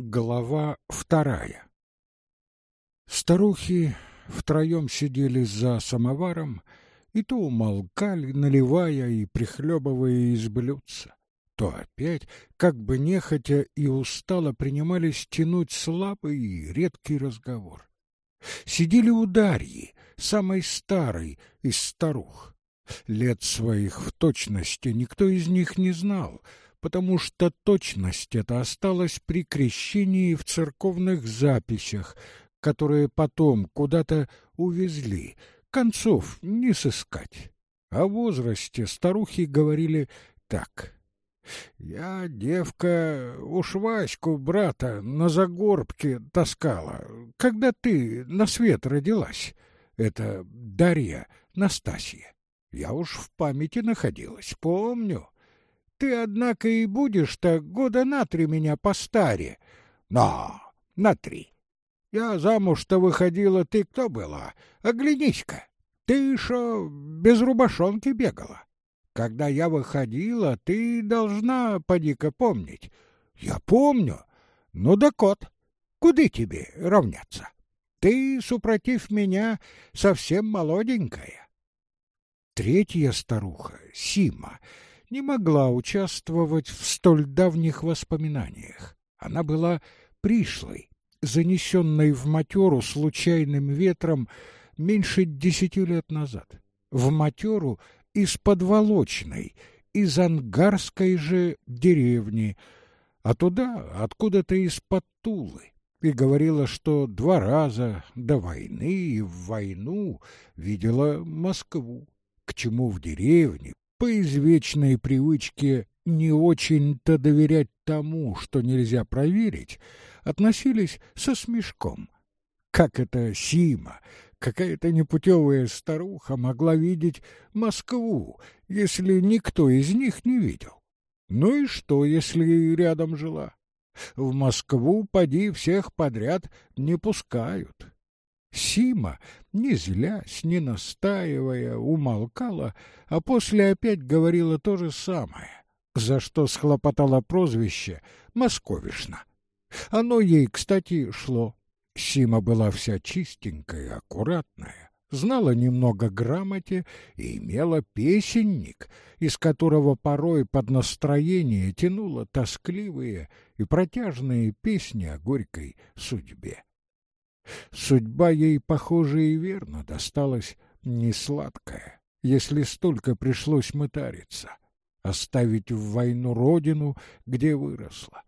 Глава вторая Старухи втроем сидели за самоваром и то умолкали, наливая и прихлебывая из блюдца, то опять, как бы нехотя и устало, принимались тянуть слабый и редкий разговор. Сидели у Дарьи, самой старой из старух. Лет своих в точности никто из них не знал — потому что точность эта осталась при крещении в церковных записях, которые потом куда-то увезли, концов не сыскать. О возрасте старухи говорили так. «Я, девка, уж Ваську, брата, на загорбке таскала, когда ты на свет родилась. Это Дарья Настасья. Я уж в памяти находилась, помню. Ты, однако, и будешь-то года на три меня постаре. Но на три. Я замуж-то выходила, ты кто была? Оглянись-ка. Ты шо без рубашонки бегала? Когда я выходила, ты должна, поди-ка, помнить. Я помню. Ну да кот, куды тебе равняться? Ты, супротив меня, совсем молоденькая. Третья старуха, Сима, — не могла участвовать в столь давних воспоминаниях. Она была пришлой, занесенной в матеру случайным ветром меньше десяти лет назад. В матеру из подволочной, из ангарской же деревни, а туда откуда-то из-под Тулы и говорила, что два раза до войны и в войну видела Москву, к чему в деревне по извечной привычке не очень-то доверять тому, что нельзя проверить, относились со смешком. Как это Сима, какая-то непутевая старуха могла видеть Москву, если никто из них не видел? Ну и что, если рядом жила? В Москву, поди, всех подряд не пускают. Сима, не злясь, не настаивая, умолкала, а после опять говорила то же самое, за что схлопотала прозвище «Московишна». Оно ей, кстати, шло. Сима была вся чистенькая, аккуратная, знала немного грамоте и имела песенник, из которого порой под настроение тянула тоскливые и протяжные песни о горькой судьбе. Судьба ей, похоже, и верно досталась не сладкая, если столько пришлось мытариться, оставить в войну родину, где выросла,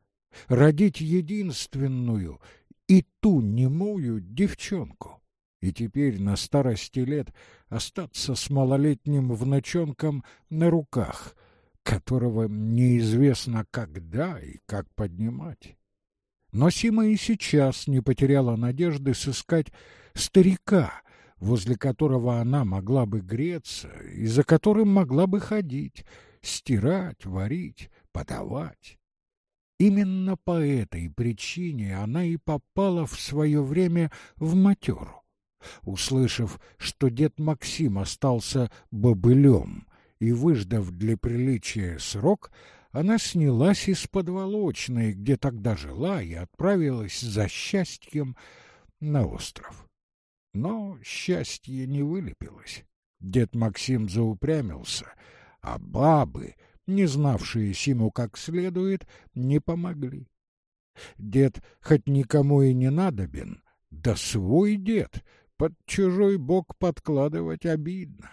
родить единственную и ту немую девчонку, и теперь на старости лет остаться с малолетним внучонком на руках, которого неизвестно когда и как поднимать. Но Сима и сейчас не потеряла надежды сыскать старика, возле которого она могла бы греться и за которым могла бы ходить, стирать, варить, подавать. Именно по этой причине она и попала в свое время в матеру. Услышав, что дед Максим остался бобылем и выждав для приличия срок, она снялась из подволочной, где тогда жила, и отправилась за счастьем на остров. Но счастье не вылепилось. Дед Максим заупрямился, а бабы, не знавшие Симу как следует, не помогли. Дед хоть никому и не надобен, да свой дед под чужой бок подкладывать обидно.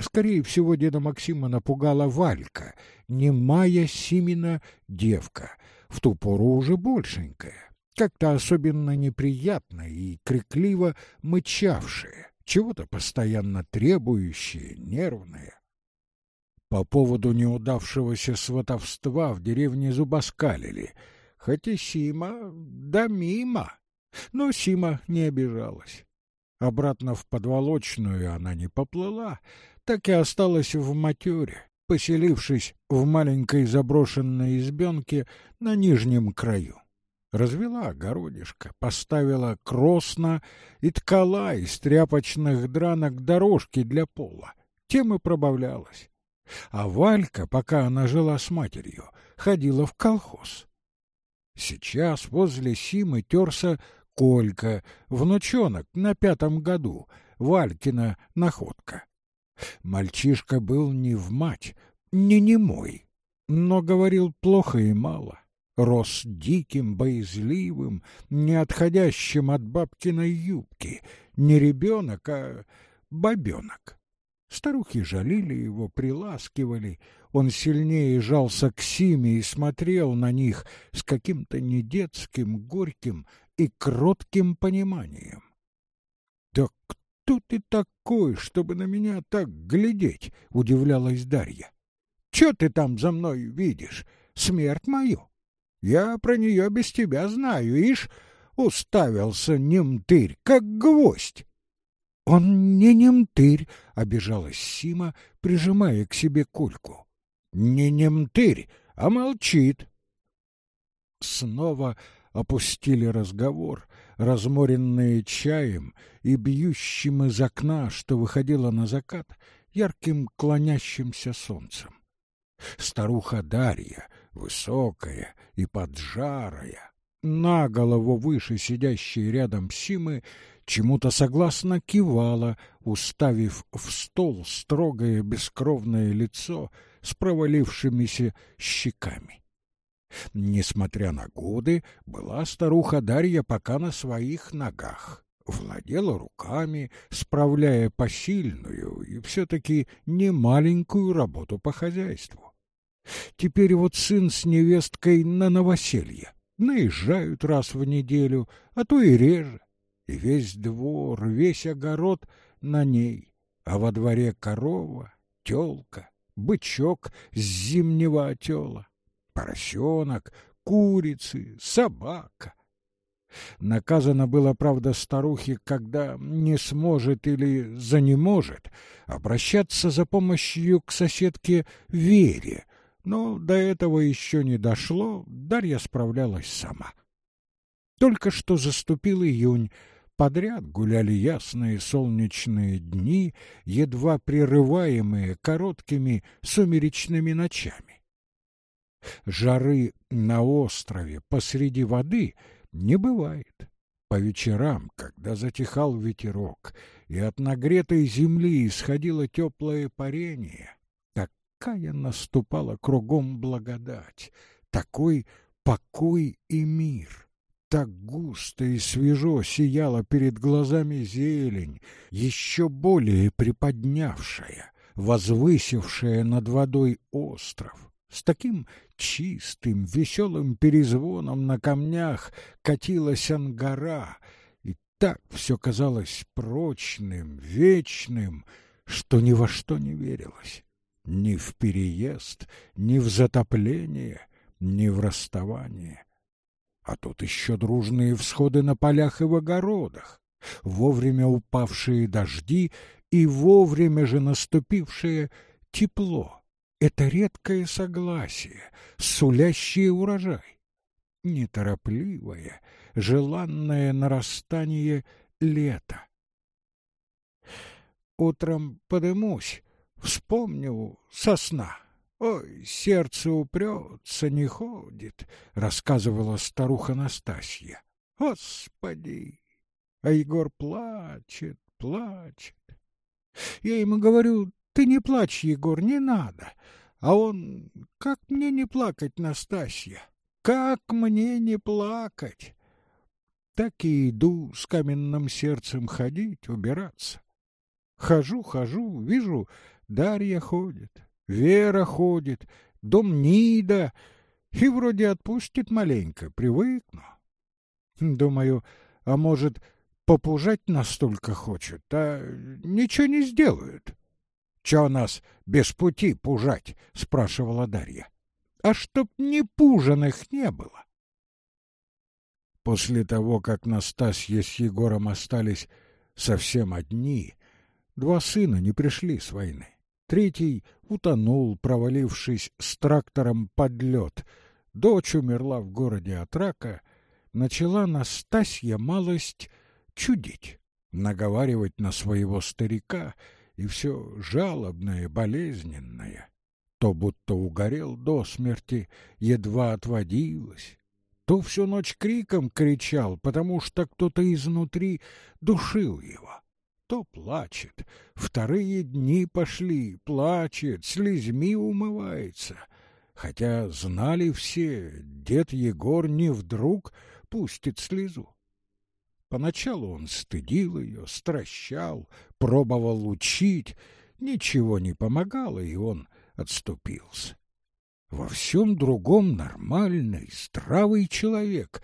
Скорее всего, деда Максима напугала Валька, немая Симина девка, в ту пору уже большенькая, как-то особенно неприятно и крикливо мычавшая, чего-то постоянно требующая, нервная. По поводу неудавшегося сватовства в деревне зубоскалили, хотя Сима да мимо, но Сима не обижалась. Обратно в подволочную она не поплыла, так и осталась в матюре, поселившись в маленькой заброшенной избенке на нижнем краю. Развела огородишко, поставила кросно и ткала из тряпочных дранок дорожки для пола. Тем и пробавлялась. А Валька, пока она жила с матерью, ходила в колхоз. сейчас возле Симы терся Колька, внучонок на пятом году, Валькина находка. Мальчишка был не в мать, не немой, но говорил плохо и мало. Рос диким, боязливым, не отходящим от бабкиной юбки. Не ребенок, а бабенок. Старухи жалели его, приласкивали. Он сильнее жался к Симе и смотрел на них с каким-то недетским, горьким и кротким пониманием. «Да кто ты такой, чтобы на меня так глядеть?» — удивлялась Дарья. «Че ты там за мной видишь? Смерть мою? Я про нее без тебя знаю, ишь, уставился немтырь, как гвоздь. «Он не немтырь», — обижалась Сима, прижимая к себе кульку. «Не немтырь, а молчит». Снова опустили разговор, разморенные чаем и бьющим из окна, что выходило на закат, ярким клонящимся солнцем. Старуха Дарья, высокая и поджарая, на голову выше сидящей рядом Симы, чему-то согласно кивала, уставив в стол строгое бескровное лицо с провалившимися щеками. Несмотря на годы, была старуха Дарья пока на своих ногах, владела руками, справляя посильную и все-таки немаленькую работу по хозяйству. Теперь вот сын с невесткой на новоселье. Наезжают раз в неделю, а то и реже. И весь двор, весь огород на ней, а во дворе корова, телка, бычок с зимнего отела, поросенок, курицы, собака. Наказано было, правда, старухе, когда не сможет или занеможет обращаться за помощью к соседке Вере, но до этого еще не дошло, Дарья справлялась сама. Только что заступил июнь, Подряд гуляли ясные солнечные дни, едва прерываемые короткими сумеречными ночами. Жары на острове посреди воды не бывает. По вечерам, когда затихал ветерок, и от нагретой земли исходило теплое парение, такая наступала кругом благодать, такой покой и мир. Так густо и свежо сияла перед глазами зелень, еще более приподнявшая, возвысившая над водой остров. С таким чистым, веселым перезвоном на камнях катилась ангара, и так все казалось прочным, вечным, что ни во что не верилось. Ни в переезд, ни в затопление, ни в расставание. А тут еще дружные всходы на полях и в огородах, вовремя упавшие дожди и вовремя же наступившее тепло. Это редкое согласие, сулящее урожай. Неторопливое, желанное нарастание лета. Утром подымусь, вспомню сосна. «Ой, сердце упрется, не ходит», — рассказывала старуха Настасья. «Господи!» А Егор плачет, плачет. Я ему говорю, «Ты не плачь, Егор, не надо». А он, «Как мне не плакать, Настасья? Как мне не плакать?» Так и иду с каменным сердцем ходить, убираться. Хожу, хожу, вижу, Дарья ходит. Вера ходит, дом Нида, и вроде отпустит маленько, привыкну. Думаю, а может, попужать настолько хочет, а ничего не сделают. — Чё нас без пути пужать? — спрашивала Дарья. — А чтоб не пужаных не было. После того, как Настасья с Егором остались совсем одни, два сына не пришли с войны. Третий утонул, провалившись с трактором под лед. Дочь умерла в городе от рака. Начала Настасья малость чудить, наговаривать на своего старика, и все жалобное, болезненное. То будто угорел до смерти, едва отводилось, то всю ночь криком кричал, потому что кто-то изнутри душил его, то плачет, вторые дни пошли, плачет, слезьми умывается. Хотя знали все, дед Егор не вдруг пустит слезу. Поначалу он стыдил ее, стращал, пробовал учить, ничего не помогало, и он отступился. Во всем другом нормальный, здравый человек,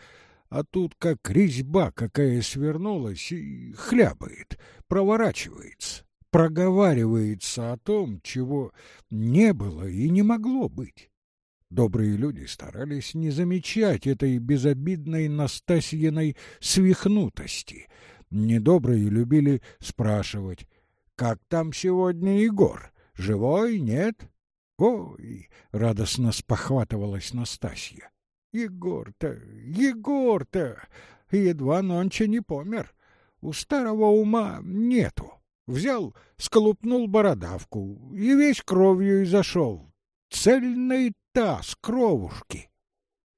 а тут как резьба какая свернулась и хлябает, проворачивается, проговаривается о том, чего не было и не могло быть. Добрые люди старались не замечать этой безобидной Настасьиной свихнутости. Недобрые любили спрашивать, «Как там сегодня Егор? Живой, нет?» «Ой!» — радостно спохватывалась Настасья. «Егор-то, Егор-то! Едва нонче не помер. У старого ума нету. Взял, сколупнул бородавку и весь кровью и зашел. Цельный таз кровушки.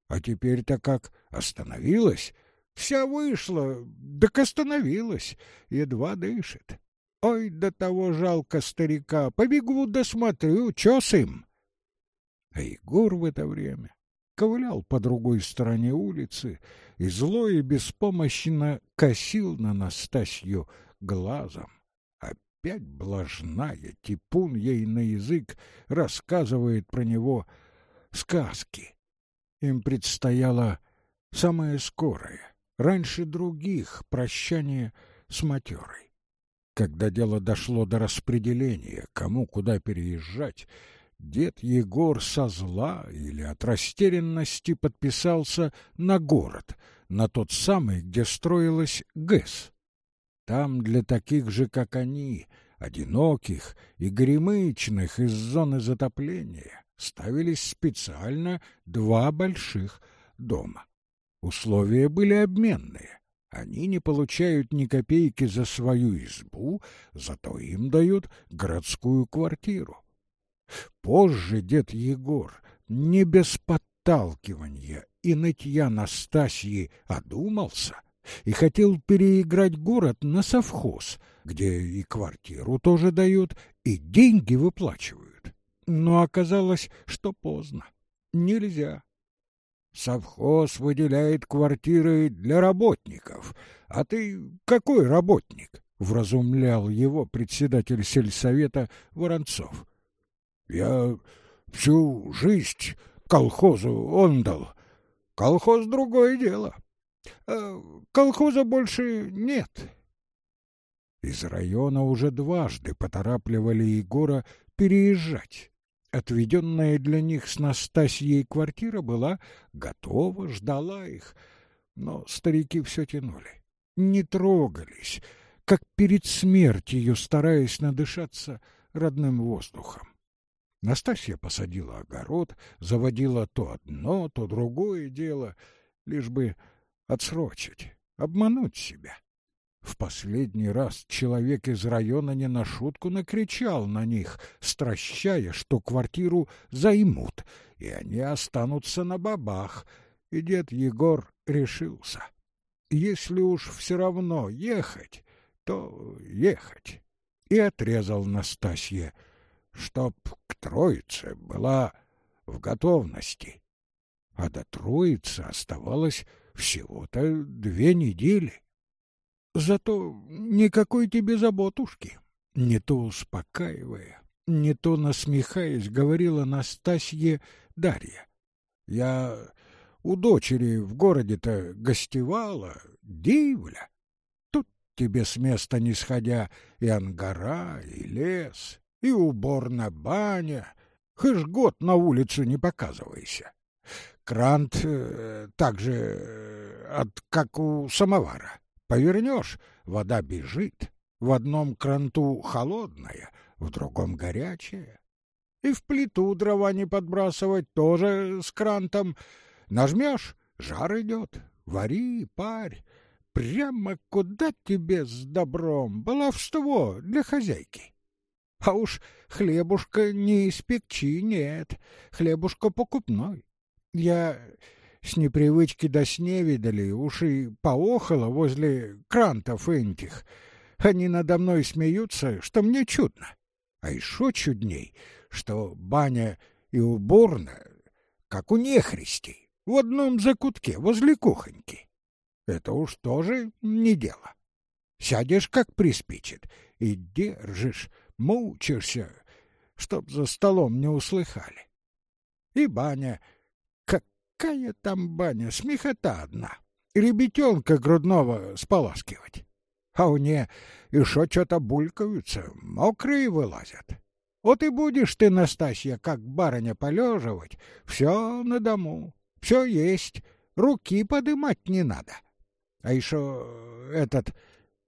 А теперь-то как остановилась, вся вышла, так остановилась, едва дышит. Ой, до того жалко старика, побегу досмотрю, чё с им? А Егор в это время ковылял по другой стороне улицы и зло и беспомощно косил на Настасью глазом. Опять блажная, типун ей на язык, рассказывает про него сказки. Им предстояло самое скорое, раньше других, прощание с матерой. Когда дело дошло до распределения, кому куда переезжать, дед Егор со зла или от растерянности подписался на город, на тот самый, где строилась ГЭС. Там для таких же, как они, одиноких и гремычных из зоны затопления, ставились специально два больших дома. Условия были обменные. Они не получают ни копейки за свою избу, зато им дают городскую квартиру. Позже дед Егор, не без подталкивания и нытья Настасьи, одумался и хотел переиграть город на совхоз, где и квартиру тоже дают, и деньги выплачивают но оказалось, что поздно. Нельзя. Совхоз выделяет квартиры для работников. А ты какой работник? Вразумлял его председатель сельсовета Воронцов. Я всю жизнь колхозу он дал. Колхоз другое дело. А колхоза больше нет. Из района уже дважды поторапливали Егора переезжать. Отведенная для них с Настасьей квартира была готова, ждала их, но старики все тянули, не трогались, как перед смертью, стараясь надышаться родным воздухом. Настасья посадила огород, заводила то одно, то другое дело, лишь бы отсрочить, обмануть себя. В последний раз человек из района не на шутку накричал на них, стращая, что квартиру займут, и они останутся на бабах. И дед Егор решился. Если уж все равно ехать, то ехать. И отрезал Настасье, чтоб к Троице была в готовности. А до Троицы оставалось всего-то две недели. Зато никакой тебе заботушки. Не то успокаивая, не то насмехаясь, говорила Настасье Дарья. Я у дочери в городе-то гостевала, дивля. Тут тебе с места не сходя и ангара, и лес, и уборная баня. Хыш год на улицу не показывайся. Крант э, так же, э, от, как у самовара. Повернешь — вода бежит, в одном кранту холодная, в другом горячая. И в плиту дрова не подбрасывать тоже с крантом. Нажмешь — жар идет, вари, парь. Прямо куда тебе с добром, баловство для хозяйки. А уж хлебушка не из пекчи, нет, хлебушка покупной. Я с непривычки до сне видали, уж и поохало возле крантов этих. Они надо мной смеются, что мне чудно. А еще чудней, что баня и уборная, как у нехристей, в одном закутке возле кухоньки. Это уж тоже не дело. Сядешь, как приспичит, и держишь, мучишься, чтоб за столом не услыхали. И баня, какая там баня, смехота одна, ребятенка грудного споласкивать. А у не еще что-то булькаются, мокрые вылазят. Вот и будешь ты, Настасья, как барыня полеживать, все на дому, все есть, руки подымать не надо. А еще этот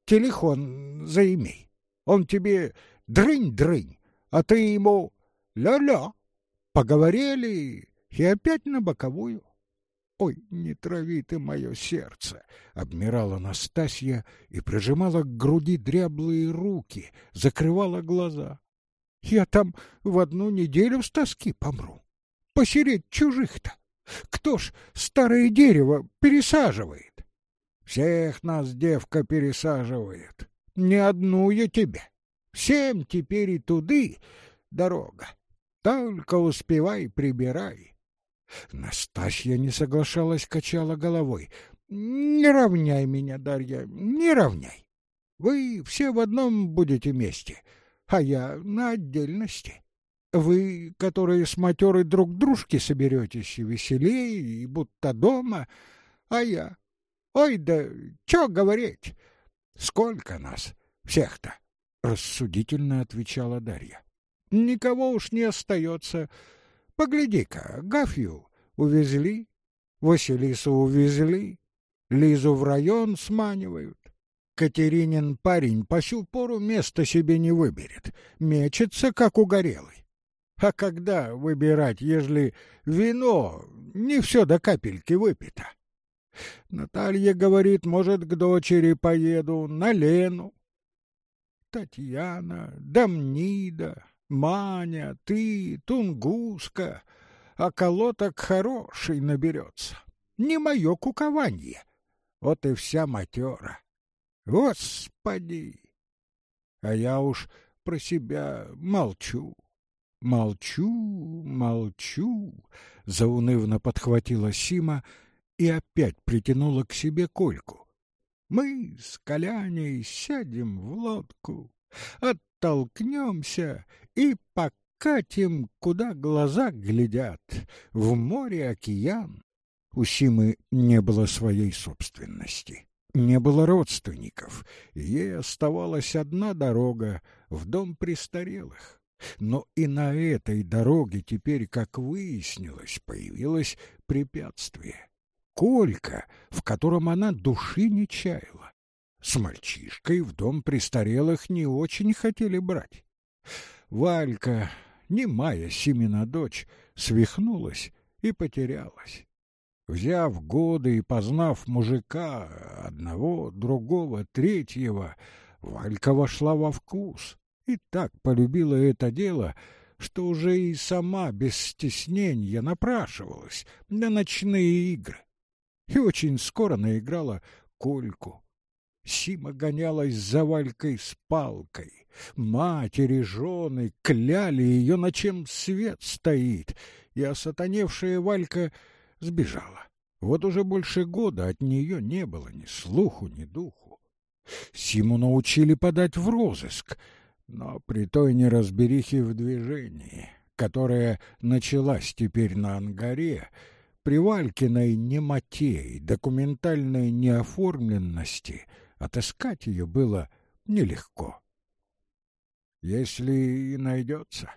телефон заимей. Он тебе дрынь-дрынь, а ты ему ля-ля. Поговорили и опять на боковую. Ой, не трави ты мое сердце, обмирала Настасья и прижимала к груди дряблые руки, закрывала глаза. Я там в одну неделю с тоски помру. Посереть чужих-то. Кто ж старое дерево пересаживает? Всех нас девка пересаживает. Не одну я тебе. Всем теперь и туды дорога. Только успевай, прибирай. Настасья не соглашалась, качала головой. Не равняй меня, Дарья, не равняй. Вы все в одном будете месте, а я на отдельности. Вы, которые с матерой друг дружки соберетесь и веселее, и будто дома, а я Ой, да чё говорить? Сколько нас всех-то? Рассудительно отвечала Дарья. Никого уж не остается. Погляди-ка, Гафью увезли, Василису увезли, Лизу в район сманивают. Катеринин парень по сю пору место себе не выберет, мечется, как угорелый. А когда выбирать, ежели вино не все до капельки выпито? Наталья говорит, может, к дочери поеду, на Лену. Татьяна, Дамнида, Маня, ты, Тунгуска, а колоток хороший наберется. Не мое кукование. Вот и вся матера. Господи! А я уж про себя молчу. Молчу, молчу, заунывно подхватила Сима и опять притянула к себе Кольку. Мы с Коляней сядем в лодку, оттолкнемся и покатим, куда глаза глядят, в море океан. У Симы не было своей собственности, не было родственников, ей оставалась одна дорога в дом престарелых. Но и на этой дороге теперь, как выяснилось, появилось препятствие. Колька, в котором она души не чаяла. С мальчишкой в дом престарелых не очень хотели брать. Валька, немая Симина дочь, свихнулась и потерялась. Взяв годы и познав мужика, одного, другого, третьего, Валька вошла во вкус и так полюбила это дело, что уже и сама без стеснения напрашивалась на ночные игры и очень скоро наиграла кольку. Сима гонялась за Валькой с палкой. Матери, жены кляли ее, на чем свет стоит, и осатаневшая Валька сбежала. Вот уже больше года от нее не было ни слуху, ни духу. Симу научили подать в розыск, но при той неразберихе в движении, которая началась теперь на ангаре, при Валькиной немоте документальной неоформленности отыскать ее было нелегко. Если и найдется,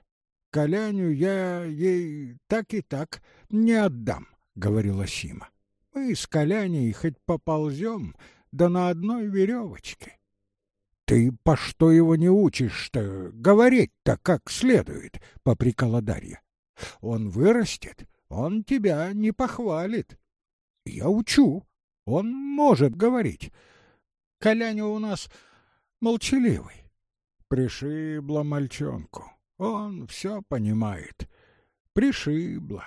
Коляню я ей так и так не отдам, — говорила Сима. Мы с Коляней хоть поползем, да на одной веревочке. Ты по что его не учишь-то? Говорить-то как следует, — попрекала Дарья. Он вырастет, он тебя не похвалит. Я учу. Он может говорить. Коляня у нас молчаливый. Пришибла мальчонку. Он все понимает. Пришибла.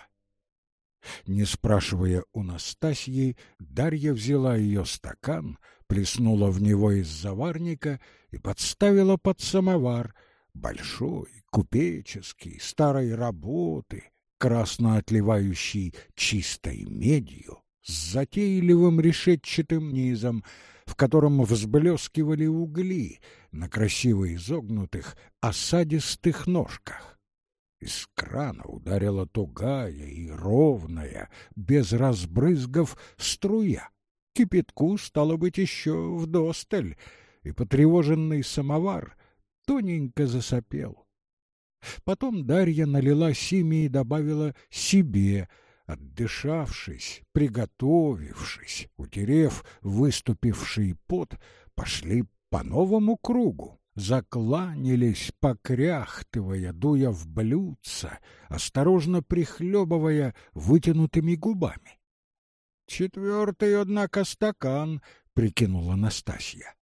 Не спрашивая у Настасьи, Дарья взяла ее стакан, плеснула в него из заварника и подставила под самовар, большой, купеческий, старой работы, красно отливающий чистой медью, с затейливым решетчатым низом, в котором взблескивали угли на красиво изогнутых осадистых ножках. Из крана ударила тугая и ровная, без разбрызгов, струя. Кипятку стало быть еще вдосталь, и потревоженный самовар тоненько засопел. Потом Дарья налила Симе и добавила себе, отдышавшись, приготовившись, утерев выступивший пот, пошли по новому кругу закланялись, покряхтывая, дуя в блюдца, осторожно прихлебывая вытянутыми губами. «Четвертый, однако, стакан», — прикинула Настасья.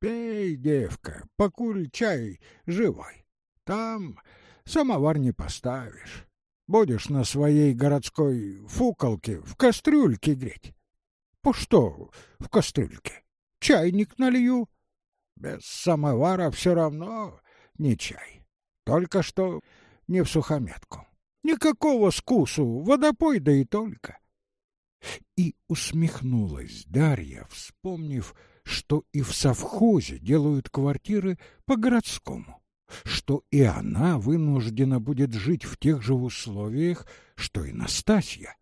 «Пей, девка, покуль чай живой. Там самовар не поставишь. Будешь на своей городской фуколке в кастрюльке греть. По что в кастрюльке? Чайник налью, без самовара все равно не чай. Только что не в сухометку. Никакого скусу, водопой да и только. И усмехнулась Дарья, вспомнив, что и в совхозе делают квартиры по-городскому, что и она вынуждена будет жить в тех же условиях, что и Настасья.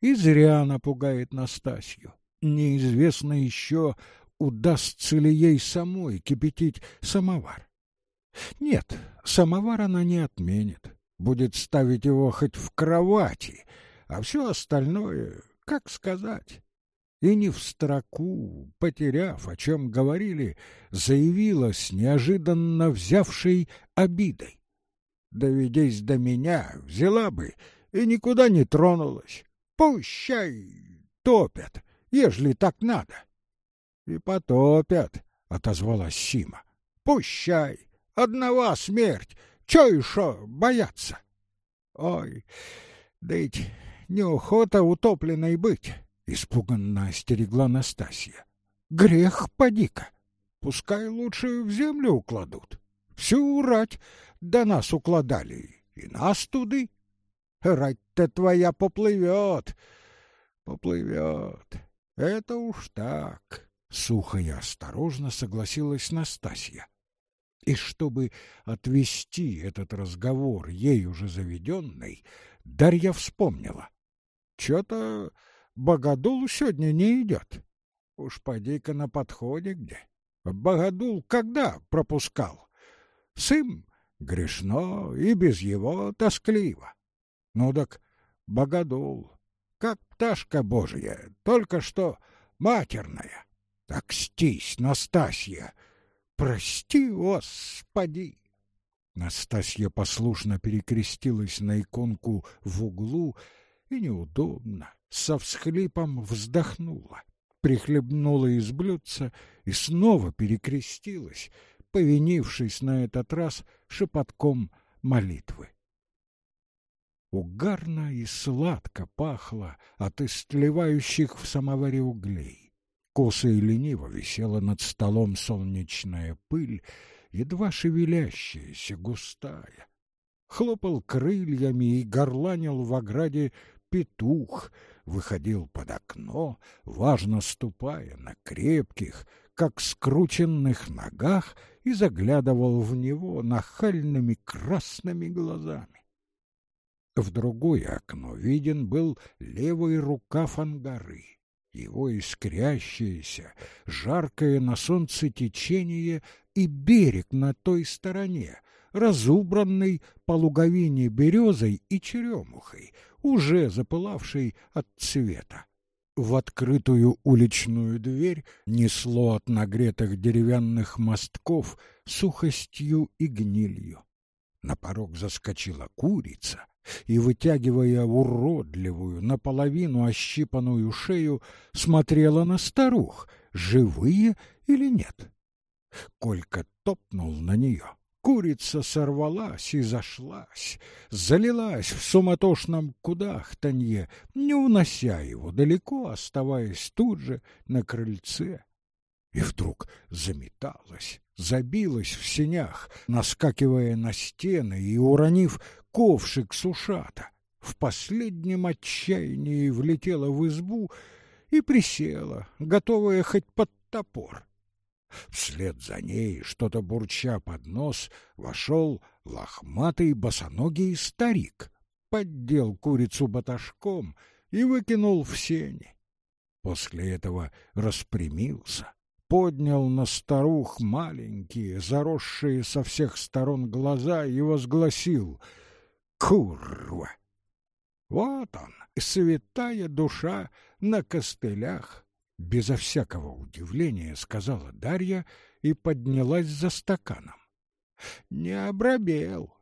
И зря напугает Настасью. Неизвестно еще, удастся ли ей самой кипятить самовар. Нет, самовар она не отменит, будет ставить его хоть в кровати, а все остальное, как сказать. И не в строку, потеряв, о чем говорили, заявилась неожиданно взявшей обидой. Доведись до меня, взяла бы и никуда не тронулась. Пущай топят, ежели так надо. И потопят, отозвалась Сима. Пущай, одного смерть, чё еще бояться? Ой, да ведь неохота утопленной быть, испуганно остерегла Настасья. Грех поди-ка. Пускай лучше в землю укладут. Всю рать до нас укладали, и нас туды. Рать-то твоя поплывет, поплывет. Это уж так. Сухо и осторожно согласилась Настасья. И чтобы отвести этот разговор, ей уже заведенный, Дарья вспомнила. Чё-то Богодул сегодня не идет. Уж поди-ка на подходе где. Богодул когда пропускал? Сын грешно и без его тоскливо. Ну так Богодул, как пташка божья, только что матерная. Так стись, Настасья! Прости, Господи!» Настасья послушно перекрестилась на иконку в углу и неудобно, со всхлипом вздохнула, прихлебнула из блюдца и снова перекрестилась, повинившись на этот раз шепотком молитвы. Угарно и сладко пахло от истлевающих в самоваре углей. Косо и лениво висела над столом солнечная пыль, едва шевелящаяся, густая. Хлопал крыльями и горланил в ограде петух, выходил под окно, важно ступая на крепких, как скрученных ногах, и заглядывал в него нахальными красными глазами. В другое окно виден был левый рукав ангары его искрящееся, жаркое на солнце течение и берег на той стороне, разубранный по луговине березой и черемухой, уже запылавшей от цвета. В открытую уличную дверь несло от нагретых деревянных мостков сухостью и гнилью. На порог заскочила курица, и, вытягивая уродливую, наполовину ощипанную шею, смотрела на старух, живые или нет. Колька топнул на нее, Курица сорвалась и зашлась, залилась в суматошном кудахтанье, не унося его далеко, оставаясь тут же на крыльце. И вдруг заметалась, забилась в сенях, наскакивая на стены и уронив ковшик с ушата. В последнем отчаянии влетела в избу и присела, готовая хоть под топор. Вслед за ней, что-то бурча под нос, вошел лохматый босоногий старик, поддел курицу баташком и выкинул в сени. После этого распрямился, поднял на старух маленькие, заросшие со всех сторон глаза и возгласил «Курва!» Вот он, святая душа на костылях, безо всякого удивления сказала Дарья и поднялась за стаканом. Не обрабел.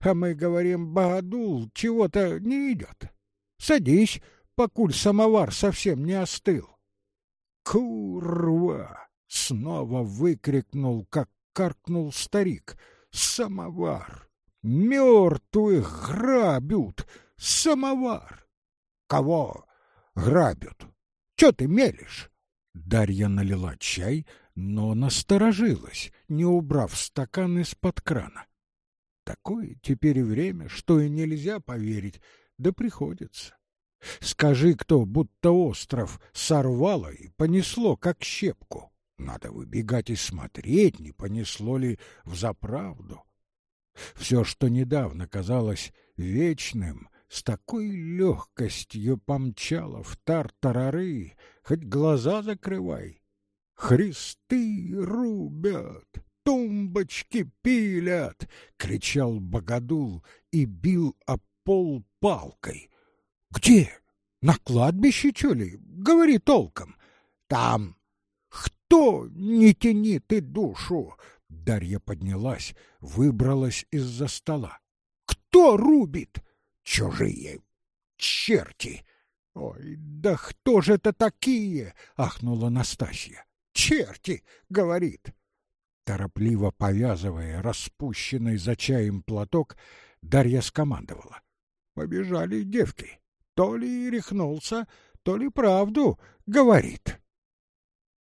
А мы говорим, Богодул чего-то не идет. Садись, покуль самовар совсем не остыл. Курва! Снова выкрикнул, как каркнул старик. Самовар! Мертвых грабят! Самовар! Кого грабят? Че ты мелешь? Дарья налила чай, но насторожилась, не убрав стакан из-под крана. Такое теперь время, что и нельзя поверить, да приходится. Скажи кто, будто остров сорвало и понесло, как щепку. Надо выбегать и смотреть, не понесло ли взаправду. Все, что недавно казалось вечным, с такой легкостью помчала в тартарары, хоть глаза закрывай. Христы рубят, тумбочки пилят, кричал Богодул и бил о пол палкой. Где? На кладбище, что ли? Говори толком. Там. Кто? Не тяни ты душу. Дарья поднялась, выбралась из-за стола. Кто рубит? Чужие черти. Ой, да кто же это такие? ахнула Настасья. Черти, говорит. Торопливо повязывая распущенный за чаем платок, Дарья скомандовала: "Побежали девки. То ли рехнулся, то ли правду говорит".